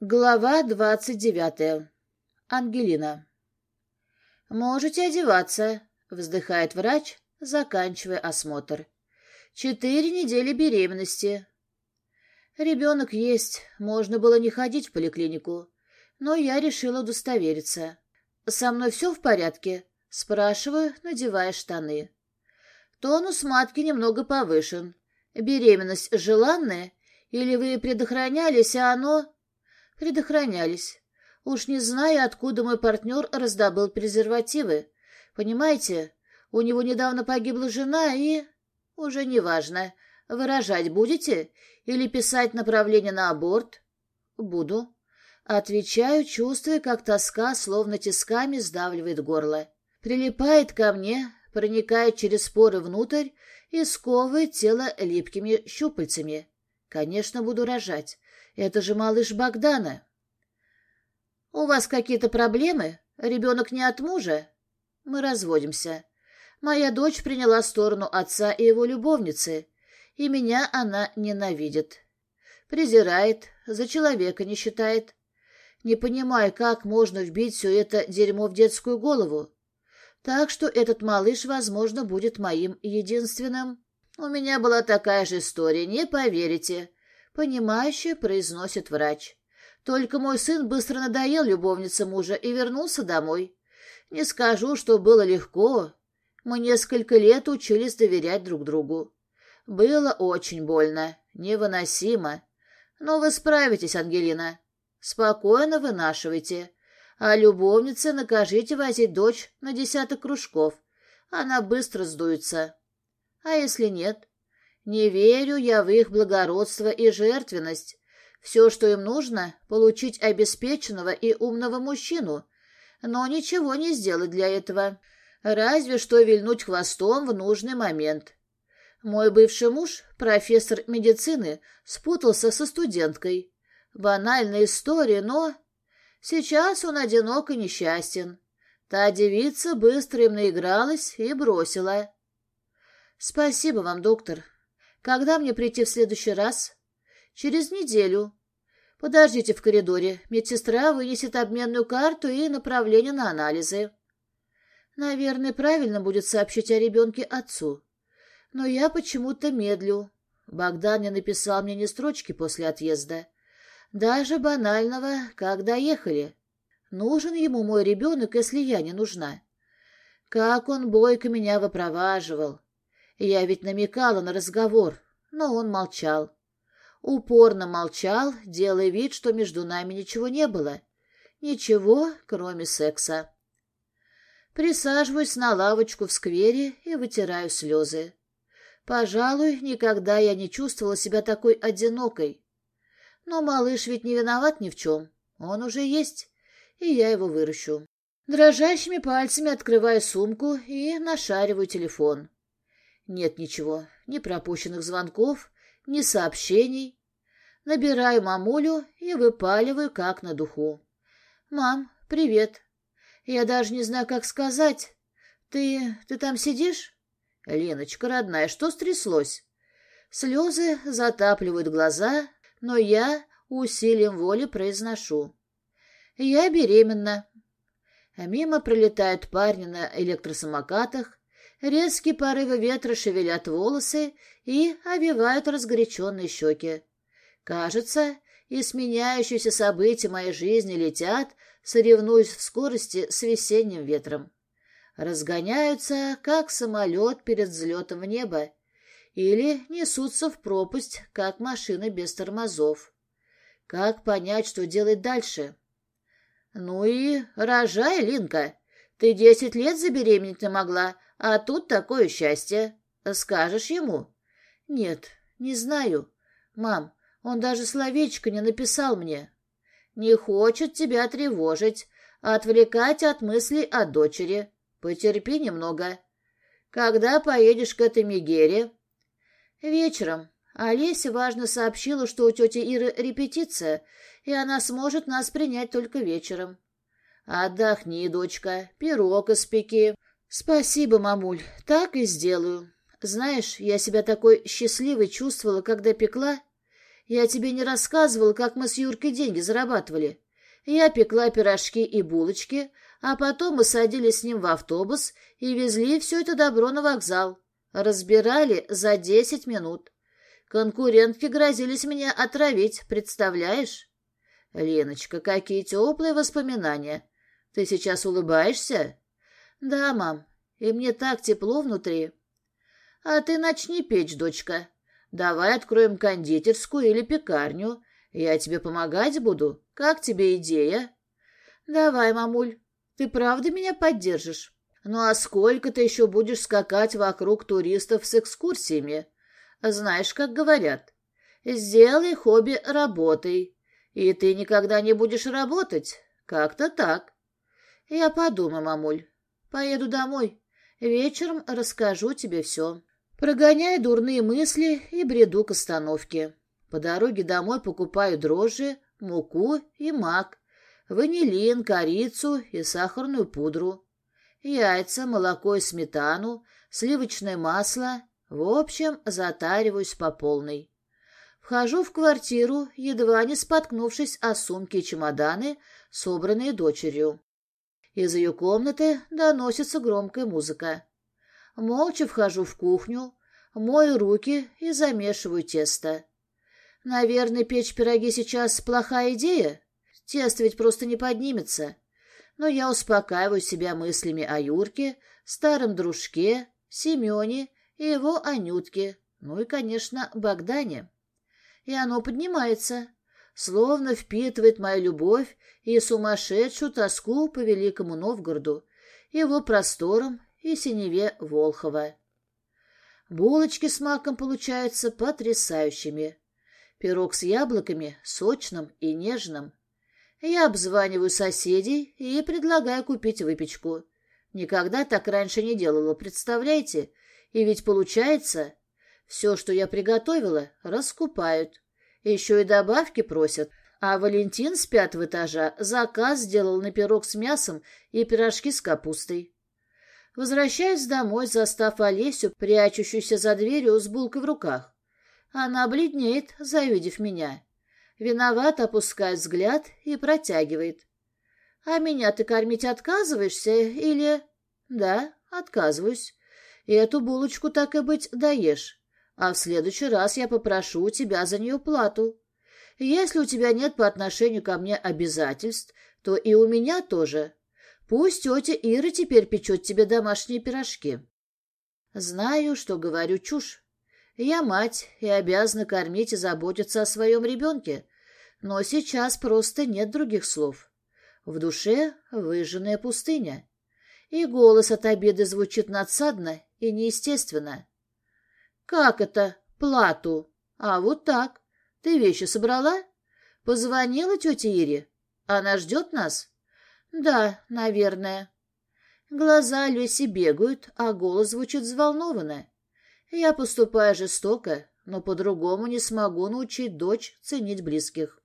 Глава двадцать девятая. Ангелина. «Можете одеваться», — вздыхает врач, заканчивая осмотр. «Четыре недели беременности». Ребенок есть, можно было не ходить в поликлинику, но я решила удостовериться. «Со мной все в порядке?» — спрашиваю, надевая штаны. Тонус матки немного повышен. Беременность желанная? Или вы предохранялись, а оно... Предохранялись. Уж не знаю, откуда мой партнер раздобыл презервативы. Понимаете, у него недавно погибла жена и... Уже неважно. Выражать будете? Или писать направление на аборт? Буду. Отвечаю, чувствуя, как тоска словно тисками сдавливает горло. Прилипает ко мне, проникает через поры внутрь и сковывает тело липкими щупальцами. Конечно, буду рожать. Это же малыш Богдана. У вас какие-то проблемы? Ребенок не от мужа? Мы разводимся. Моя дочь приняла сторону отца и его любовницы, и меня она ненавидит. Презирает, за человека не считает. Не понимаю, как можно вбить все это дерьмо в детскую голову. Так что этот малыш, возможно, будет моим единственным. У меня была такая же история, не поверите. Понимающе произносит врач. Только мой сын быстро надоел любовнице мужа и вернулся домой. Не скажу, что было легко. Мы несколько лет учились доверять друг другу. Было очень больно, невыносимо. Но вы справитесь, Ангелина. Спокойно вынашивайте а любовнице накажите возить дочь на десяток кружков. Она быстро сдуется. А если нет? Не верю я в их благородство и жертвенность. Все, что им нужно, получить обеспеченного и умного мужчину, но ничего не сделать для этого. Разве что вильнуть хвостом в нужный момент. Мой бывший муж, профессор медицины, спутался со студенткой. Банальная история, но Сейчас он одинок и несчастен. Та девица быстро им наигралась и бросила. Спасибо вам, доктор. Когда мне прийти в следующий раз? Через неделю. Подождите в коридоре. Медсестра вынесет обменную карту и направление на анализы. Наверное, правильно будет сообщить о ребенке отцу. Но я почему-то медлю. Богдан не написал мне ни строчки после отъезда. Даже банального «как доехали». Нужен ему мой ребенок, если я не нужна. Как он бойко меня выпроваживал. Я ведь намекала на разговор, но он молчал. Упорно молчал, делая вид, что между нами ничего не было. Ничего, кроме секса. Присаживаюсь на лавочку в сквере и вытираю слезы. Пожалуй, никогда я не чувствовала себя такой одинокой. Но малыш ведь не виноват ни в чем. Он уже есть, и я его выращу. Дрожащими пальцами открываю сумку и нашариваю телефон. Нет ничего, ни пропущенных звонков, ни сообщений. Набираю мамулю и выпаливаю как на духу. «Мам, привет. Я даже не знаю, как сказать. Ты... ты там сидишь?» «Леночка, родная, что стряслось?» Слезы затапливают глаза, но я усилием воли произношу. Я беременна. Мимо пролетают парни на электросамокатах, резкие порывы ветра шевелят волосы и овивают разгоряченные щеки. Кажется, и сменяющиеся события моей жизни летят, соревнуясь в скорости с весенним ветром. Разгоняются, как самолет перед взлетом в небо, или несутся в пропасть, как машины без тормозов. Как понять, что делать дальше? Ну и рожай, Линка. Ты десять лет забеременеть не могла, а тут такое счастье. Скажешь ему? Нет, не знаю. Мам, он даже словечко не написал мне. Не хочет тебя тревожить, отвлекать от мыслей о дочери. Потерпи немного. Когда поедешь к этой Мегере, Вечером Олеся важно сообщила, что у тети Иры репетиция, и она сможет нас принять только вечером. Отдохни, дочка, пирог испеки. Спасибо, мамуль, так и сделаю. Знаешь, я себя такой счастливой чувствовала, когда пекла. Я тебе не рассказывала, как мы с Юркой деньги зарабатывали. Я пекла пирожки и булочки, а потом мы садились с ним в автобус и везли все это добро на вокзал. Разбирали за десять минут. Конкурентки грозились меня отравить, представляешь? Леночка, какие теплые воспоминания. Ты сейчас улыбаешься? Да, мам, и мне так тепло внутри. А ты начни печь, дочка. Давай откроем кондитерскую или пекарню. Я тебе помогать буду. Как тебе идея? Давай, мамуль. Ты правда меня поддержишь? Ну а сколько ты еще будешь скакать вокруг туристов с экскурсиями? Знаешь, как говорят, сделай хобби работой, и ты никогда не будешь работать. Как-то так. Я подумаю, мамуль. Поеду домой. Вечером расскажу тебе все. Прогоняю дурные мысли и бреду к остановке. По дороге домой покупаю дрожжи, муку и мак, ванилин, корицу и сахарную пудру, яйца, молоко и сметану, сливочное масло. В общем, затариваюсь по полной. Вхожу в квартиру, едва не споткнувшись о сумки и чемоданы, собранные дочерью. Из ее комнаты доносится громкая музыка. Молча вхожу в кухню, мою руки и замешиваю тесто. Наверное, печь пироги сейчас плохая идея. Тесто ведь просто не поднимется. Но я успокаиваю себя мыслями о Юрке, старом дружке, Семене и его Анютке, ну и, конечно, Богдане. И оно поднимается, словно впитывает мою любовь и сумасшедшую тоску по Великому Новгороду, его просторам и синеве Волхова. Булочки с маком получаются потрясающими. Пирог с яблоками сочным и нежным. Я обзваниваю соседей и предлагаю купить выпечку. Никогда так раньше не делала, представляете? И ведь получается, все, что я приготовила, раскупают. Еще и добавки просят. А Валентин с пятого этажа заказ сделал на пирог с мясом и пирожки с капустой. Возвращаюсь домой, застав Олесю, прячущуюся за дверью с булкой в руках. Она бледнеет, завидев меня. Виноват опускает взгляд и протягивает. «А меня ты кормить отказываешься или...» «Да, отказываюсь. И эту булочку, так и быть, даешь. А в следующий раз я попрошу у тебя за нее плату. Если у тебя нет по отношению ко мне обязательств, то и у меня тоже. Пусть тетя Ира теперь печет тебе домашние пирожки. Знаю, что говорю чушь. Я мать и обязана кормить и заботиться о своем ребенке, но сейчас просто нет других слов. В душе выжженная пустыня, и голос от обеда звучит надсадно и неестественно. «Как это? Плату? А вот так. Ты вещи собрала? Позвонила тете Ире? Она ждет нас?» Да, наверное. Глаза Люси бегают, а голос звучит взволнованно. Я поступаю жестоко, но по-другому не смогу научить дочь ценить близких.